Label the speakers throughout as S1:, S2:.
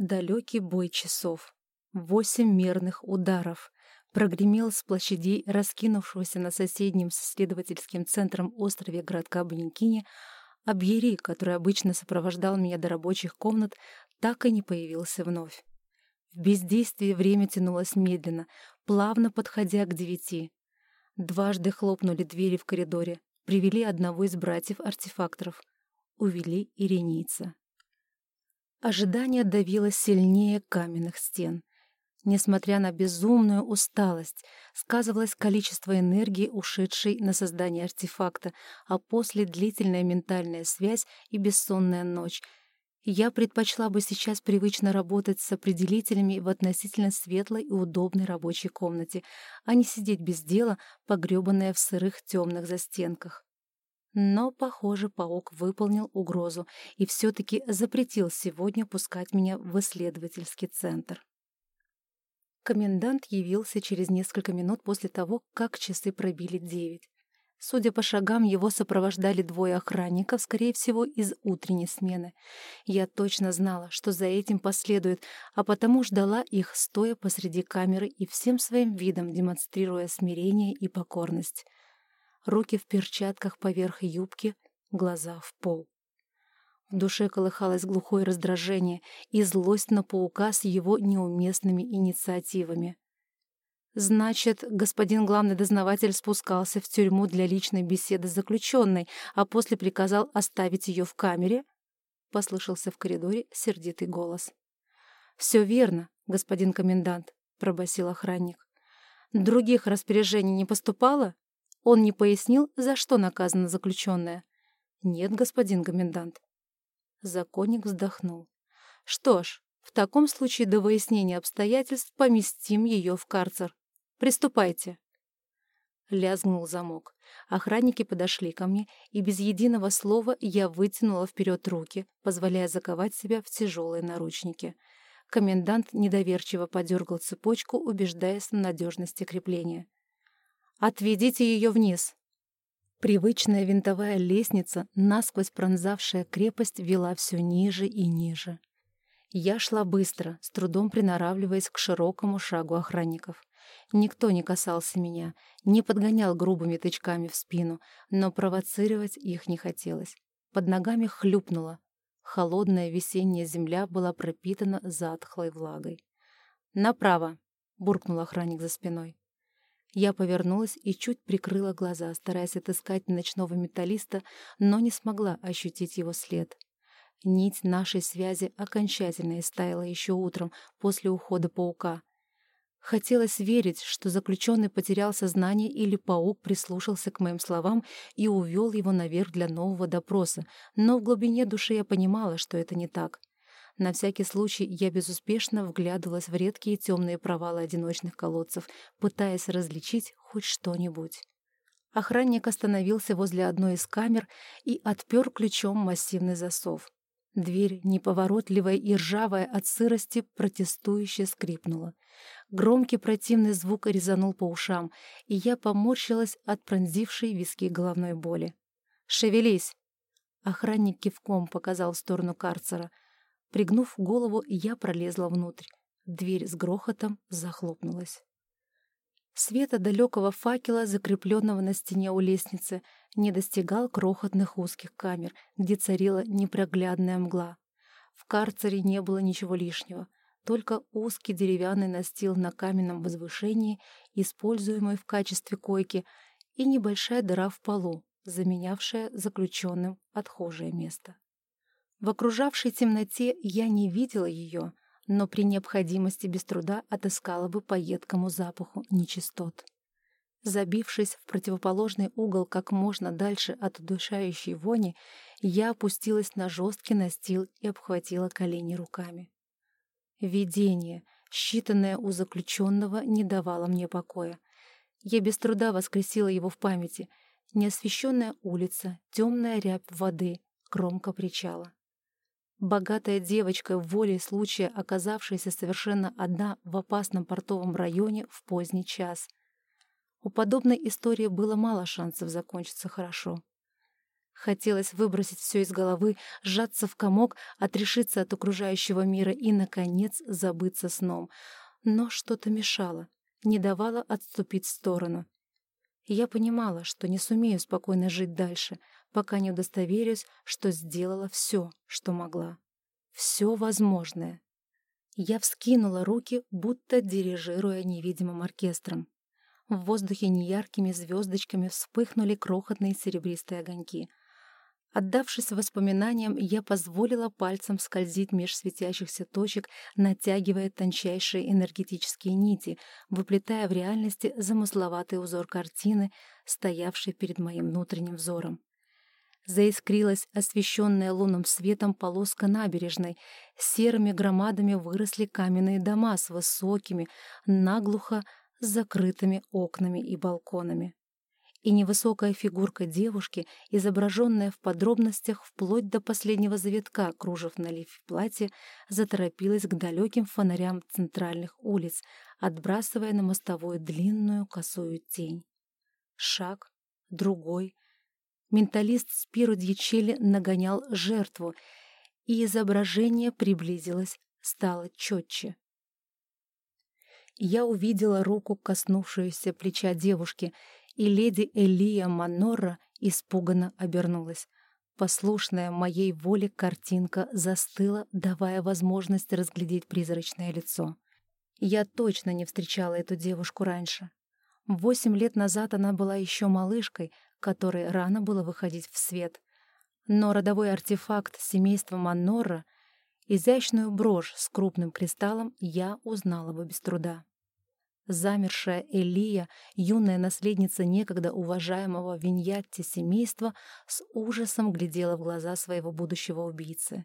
S1: Далекий бой часов. Восемь мерных ударов. Прогремел с площадей раскинувшегося на соседнем с исследовательским центром острове городка Баникини, а Бьери, который обычно сопровождал меня до рабочих комнат, так и не появился вновь. В бездействии время тянулось медленно, плавно подходя к девяти. Дважды хлопнули двери в коридоре, привели одного из братьев-артефакторов, увели иренийца. Ожидание давило сильнее каменных стен. Несмотря на безумную усталость, сказывалось количество энергии, ушедшей на создание артефакта, а после длительная ментальная связь и бессонная ночь. Я предпочла бы сейчас привычно работать с определителями в относительно светлой и удобной рабочей комнате, а не сидеть без дела, погребанная в сырых темных застенках. Но, похоже, паук выполнил угрозу и все-таки запретил сегодня пускать меня в исследовательский центр. Комендант явился через несколько минут после того, как часы пробили девять. Судя по шагам, его сопровождали двое охранников, скорее всего, из утренней смены. Я точно знала, что за этим последует, а потому ждала их, стоя посреди камеры и всем своим видом демонстрируя смирение и покорность руки в перчатках поверх юбки, глаза в пол. В душе колыхалось глухое раздражение и злость на паука с его неуместными инициативами. Значит, господин главный дознаватель спускался в тюрьму для личной беседы с заключенной, а после приказал оставить ее в камере? Послышался в коридоре сердитый голос. «Все верно, господин комендант», — пробасил охранник. «Других распоряжений не поступало?» Он не пояснил, за что наказана заключенная. «Нет, господин комендант». Законник вздохнул. «Что ж, в таком случае до выяснения обстоятельств поместим ее в карцер. Приступайте». Лязгнул замок. Охранники подошли ко мне, и без единого слова я вытянула вперед руки, позволяя заковать себя в тяжелые наручники. Комендант недоверчиво подергал цепочку, убеждаясь в надежности крепления. Отведите ее вниз!» Привычная винтовая лестница, насквозь пронзавшая крепость, вела все ниже и ниже. Я шла быстро, с трудом приноравливаясь к широкому шагу охранников. Никто не касался меня, не подгонял грубыми тычками в спину, но провоцировать их не хотелось. Под ногами хлюпнуло. Холодная весенняя земля была пропитана затхлой влагой. «Направо!» — буркнул охранник за спиной. Я повернулась и чуть прикрыла глаза, стараясь отыскать ночного металлиста, но не смогла ощутить его след. Нить нашей связи окончательно истаяла еще утром, после ухода паука. Хотелось верить, что заключенный потерял сознание или паук прислушался к моим словам и увел его наверх для нового допроса, но в глубине души я понимала, что это не так. На всякий случай я безуспешно вглядывалась в редкие темные провалы одиночных колодцев, пытаясь различить хоть что-нибудь. Охранник остановился возле одной из камер и отпер ключом массивный засов. Дверь, неповоротливая и ржавая от сырости, протестующе скрипнула. Громкий противный звук резанул по ушам, и я поморщилась от пронзившей виски головной боли. «Шевелись!» Охранник кивком показал в сторону карцера — Пригнув голову, я пролезла внутрь. Дверь с грохотом захлопнулась. Света далекого факела, закрепленного на стене у лестницы, не достигал крохотных узких камер, где царила непроглядная мгла. В карцере не было ничего лишнего, только узкий деревянный настил на каменном возвышении, используемый в качестве койки, и небольшая дыра в полу, заменявшая заключенным отхожее место. В окружавшей темноте я не видела ее, но при необходимости без труда отыскала бы по едкому запаху нечистот. Забившись в противоположный угол как можно дальше от удушающей вони, я опустилась на жесткий настил и обхватила колени руками. Видение, считанное у заключенного, не давало мне покоя. Я без труда воскресила его в памяти. Неосвещенная улица, темная рябь воды, кромка причала. Богатая девочка, в воле случая оказавшаяся совершенно одна в опасном портовом районе в поздний час. У подобной истории было мало шансов закончиться хорошо. Хотелось выбросить все из головы, сжаться в комок, отрешиться от окружающего мира и, наконец, забыться сном. Но что-то мешало, не давало отступить в сторону. Я понимала, что не сумею спокойно жить дальше, пока не удостоверюсь, что сделала все, что могла. Все возможное. Я вскинула руки, будто дирижируя невидимым оркестром. В воздухе неяркими звездочками вспыхнули крохотные серебристые огоньки — Отдавшись воспоминаниям, я позволила пальцам скользить меж светящихся точек, натягивая тончайшие энергетические нити, выплетая в реальности замысловатый узор картины, стоявший перед моим внутренним взором. Заискрилась освещенная лунным светом полоска набережной, серыми громадами выросли каменные дома с высокими, наглухо закрытыми окнами и балконами и невысокая фигурка девушки, изображенная в подробностях вплоть до последнего завитка, кружев на лифе платья, заторопилась к далеким фонарям центральных улиц, отбрасывая на мостовую длинную косую тень. Шаг, другой. Менталист Спиру Дьячели нагонял жертву, и изображение приблизилось, стало четче. Я увидела руку, коснувшуюся плеча девушки, и леди Элия Манора испуганно обернулась. Послушная моей воле картинка застыла, давая возможность разглядеть призрачное лицо. Я точно не встречала эту девушку раньше. Восемь лет назад она была еще малышкой, которой рано было выходить в свет. Но родовой артефакт семейства Манора, изящную брошь с крупным кристаллом, я узнала бы без труда. Замершая Элия, юная наследница некогда уважаемого Виньятти семейства, с ужасом глядела в глаза своего будущего убийцы.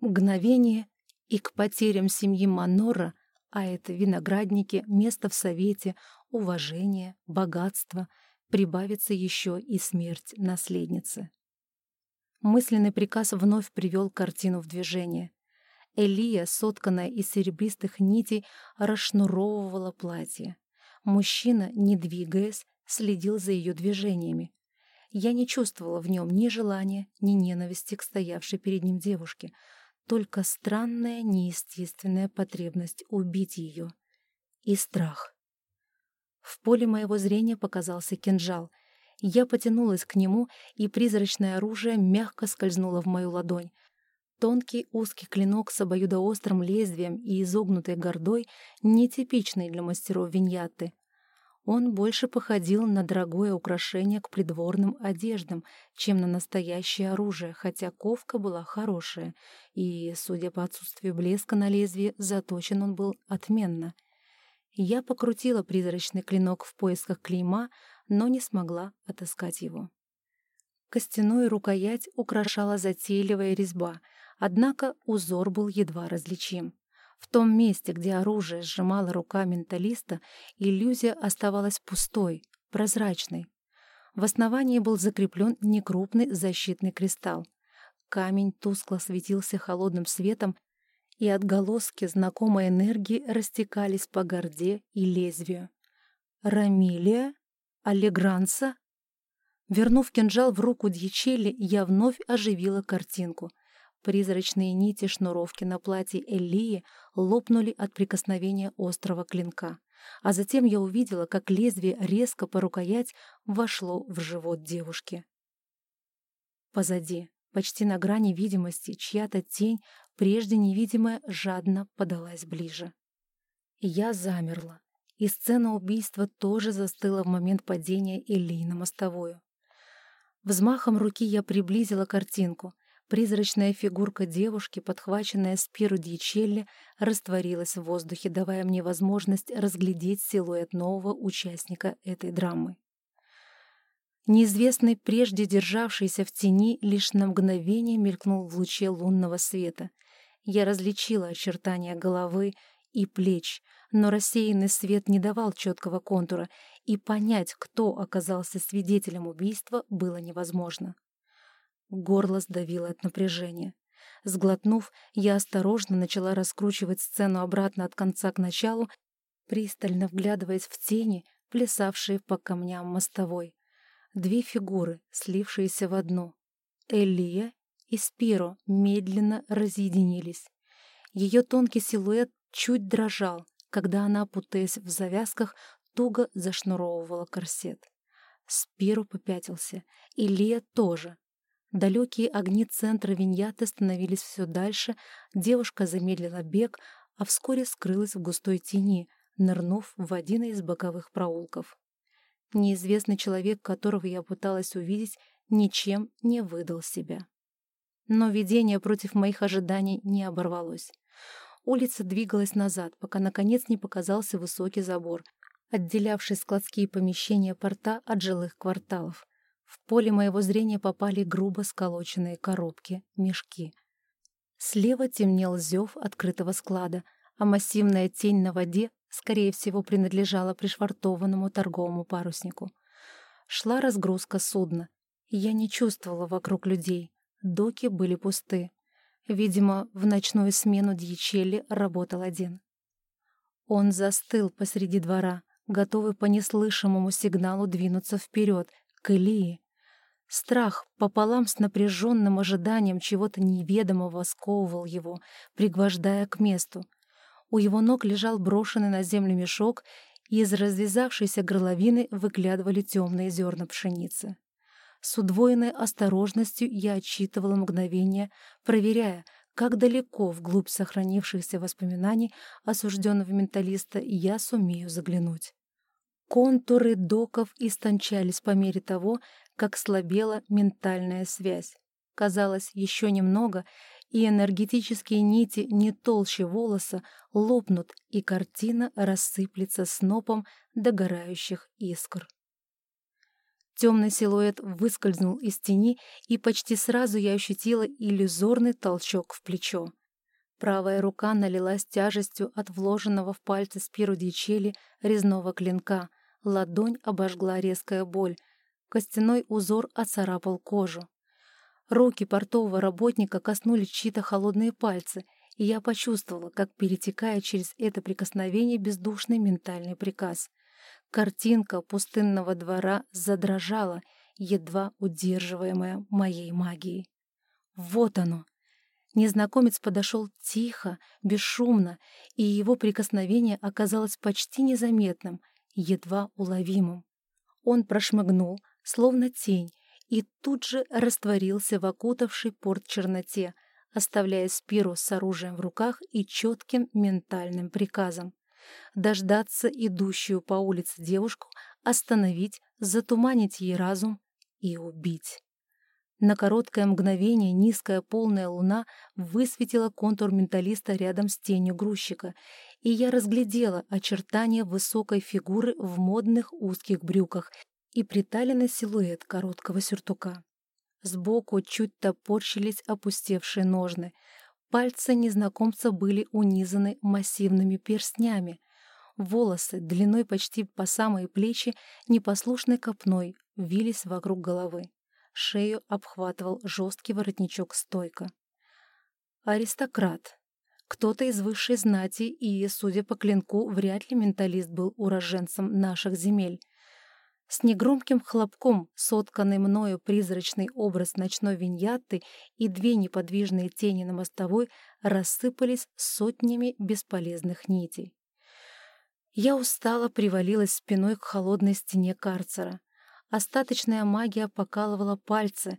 S1: Мгновение, и к потерям семьи Манора, а это виноградники, место в совете, уважение, богатство, прибавится еще и смерть наследницы. Мысленный приказ вновь привел картину в движение. Элия, сотканная из серебристых нитей, расшнуровывала платье. Мужчина, не двигаясь, следил за ее движениями. Я не чувствовала в нем ни желания, ни ненависти к стоявшей перед ним девушке, только странная, неестественная потребность убить ее. И страх. В поле моего зрения показался кинжал. Я потянулась к нему, и призрачное оружие мягко скользнуло в мою ладонь. Тонкий узкий клинок с обоюдоострым лезвием и изогнутой гордой, нетипичный для мастеров виньяты. Он больше походил на дорогое украшение к придворным одеждам, чем на настоящее оружие, хотя ковка была хорошая, и, судя по отсутствию блеска на лезвие, заточен он был отменно. Я покрутила призрачный клинок в поисках клейма, но не смогла отыскать его. Костяную рукоять украшала затейливая резьба — Однако узор был едва различим. В том месте, где оружие сжимала рука менталиста, иллюзия оставалась пустой, прозрачной. В основании был закреплен некрупный защитный кристалл. Камень тускло светился холодным светом, и отголоски знакомой энергии растекались по горде и лезвию. «Рамилия? Аллегранца?» Вернув кинжал в руку Дьячели, я вновь оживила картинку — Призрачные нити шнуровки на платье Эллии лопнули от прикосновения острого клинка. А затем я увидела, как лезвие резко по рукоять вошло в живот девушки. Позади, почти на грани видимости, чья-то тень, прежде невидимая, жадно подалась ближе. Я замерла, и сцена убийства тоже застыла в момент падения Эллии на мостовую. Взмахом руки я приблизила картинку — Призрачная фигурка девушки, подхваченная Спиру Дьячелли, растворилась в воздухе, давая мне возможность разглядеть силуэт нового участника этой драмы. Неизвестный, прежде державшийся в тени, лишь на мгновение мелькнул в луче лунного света. Я различила очертания головы и плеч, но рассеянный свет не давал четкого контура, и понять, кто оказался свидетелем убийства, было невозможно. Горло сдавило от напряжения. Сглотнув, я осторожно начала раскручивать сцену обратно от конца к началу, пристально вглядываясь в тени, плясавшие по камням мостовой. Две фигуры, слившиеся в одну. Элия и Спиро медленно разъединились. Ее тонкий силуэт чуть дрожал, когда она, путаясь в завязках, туго зашнуровывала корсет. Спиро попятился, и Лия тоже. Далекие огни центра Виньяты становились все дальше, девушка замедлила бег, а вскоре скрылась в густой тени, нырнув в один из боковых проулков. Неизвестный человек, которого я пыталась увидеть, ничем не выдал себя. Но видение против моих ожиданий не оборвалось. Улица двигалась назад, пока наконец не показался высокий забор, отделявший складские помещения порта от жилых кварталов. В поле моего зрения попали грубо сколоченные коробки, мешки. Слева темнел зев открытого склада, а массивная тень на воде, скорее всего, принадлежала пришвартованному торговому паруснику. Шла разгрузка судна, я не чувствовала вокруг людей. Доки были пусты. Видимо, в ночную смену Дьячелли работал один. Он застыл посреди двора, готовый по неслышимому сигналу двинуться вперед, к Илии. Страх пополам с напряженным ожиданием чего-то неведомого сковывал его, пригвождая к месту. У его ног лежал брошенный на землю мешок, и из развязавшейся горловины выглядывали темные зерна пшеницы. С удвоенной осторожностью я отчитывала мгновение, проверяя, как далеко вглубь сохранившихся воспоминаний осужденного менталиста я сумею заглянуть. Контуры доков истончались по мере того, как слабела ментальная связь. Казалось, еще немного, и энергетические нити не толще волоса лопнут, и картина рассыплется снопом догорающих искр. Темный силуэт выскользнул из тени, и почти сразу я ощутила иллюзорный толчок в плечо. Правая рука налилась тяжестью от вложенного в пальцы спиру дьячели резного клинка. Ладонь обожгла резкая боль. Костяной узор оцарапал кожу. Руки портового работника коснулись чьи-то холодные пальцы, и я почувствовала, как перетекая через это прикосновение бездушный ментальный приказ — Картинка пустынного двора задрожала, едва удерживаемая моей магией. Вот оно! Незнакомец подошел тихо, бесшумно, и его прикосновение оказалось почти незаметным, едва уловимым. Он прошмыгнул, словно тень, и тут же растворился в окутавшей порт черноте, оставляя Спиру с оружием в руках и четким ментальным приказом дождаться идущую по улице девушку, остановить, затуманить ей разум и убить. На короткое мгновение низкая полная луна высветила контур менталиста рядом с тенью грузчика, и я разглядела очертания высокой фигуры в модных узких брюках и приталенный силуэт короткого сюртука. Сбоку чуть топорщились опустевшие ножны — Пальцы незнакомца были унизаны массивными перстнями. Волосы, длиной почти по самые плечи, непослушной копной, вились вокруг головы. Шею обхватывал жесткий воротничок стойка. Аристократ. Кто-то из высшей знати, и, судя по клинку, вряд ли менталист был уроженцем наших земель. С негромким хлопком сотканный мною призрачный образ ночной виньятты и две неподвижные тени на мостовой рассыпались сотнями бесполезных нитей. Я устало привалилась спиной к холодной стене карцера. Остаточная магия покалывала пальцы,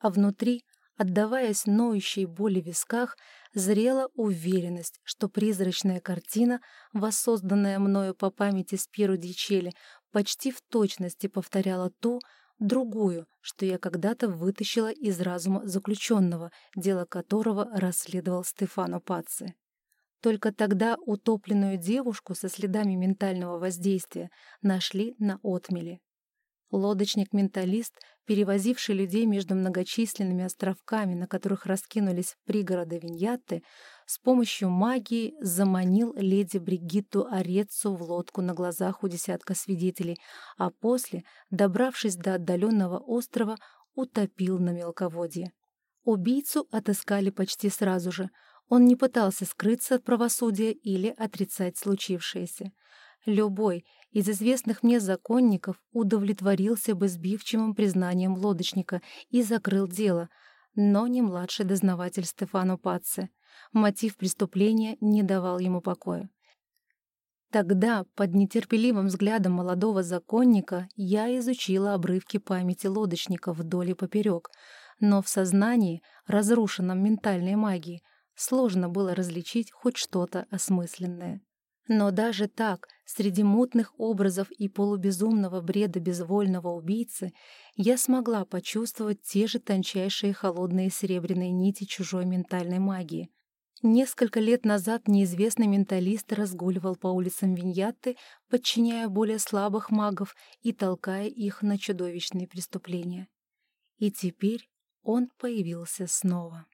S1: а внутри, отдаваясь ноющей боли в висках, зрела уверенность, что призрачная картина, воссозданная мною по памяти Спиру Дичели, почти в точности повторяла ту, другую, что я когда-то вытащила из разума заключенного, дело которого расследовал Стефано Пацци. Только тогда утопленную девушку со следами ментального воздействия нашли на отмеле. Лодочник-менталист, перевозивший людей между многочисленными островками, на которых раскинулись пригороды Виньятты, с помощью магии заманил леди Бригитту Ореццу в лодку на глазах у десятка свидетелей, а после, добравшись до отдаленного острова, утопил на мелководье. Убийцу отыскали почти сразу же. Он не пытался скрыться от правосудия или отрицать случившееся. Любой из известных мне законников удовлетворился бы сбивчивым признанием лодочника и закрыл дело, но не младший дознаватель Стефано Пацци. Мотив преступления не давал ему покоя. Тогда, под нетерпеливым взглядом молодого законника, я изучила обрывки памяти лодочника вдоль и поперек, но в сознании, разрушенном ментальной магией, сложно было различить хоть что-то осмысленное. Но даже так, среди мутных образов и полубезумного бреда безвольного убийцы, я смогла почувствовать те же тончайшие холодные серебряные нити чужой ментальной магии. Несколько лет назад неизвестный менталист разгуливал по улицам Виньятты, подчиняя более слабых магов и толкая их на чудовищные преступления. И теперь он появился снова.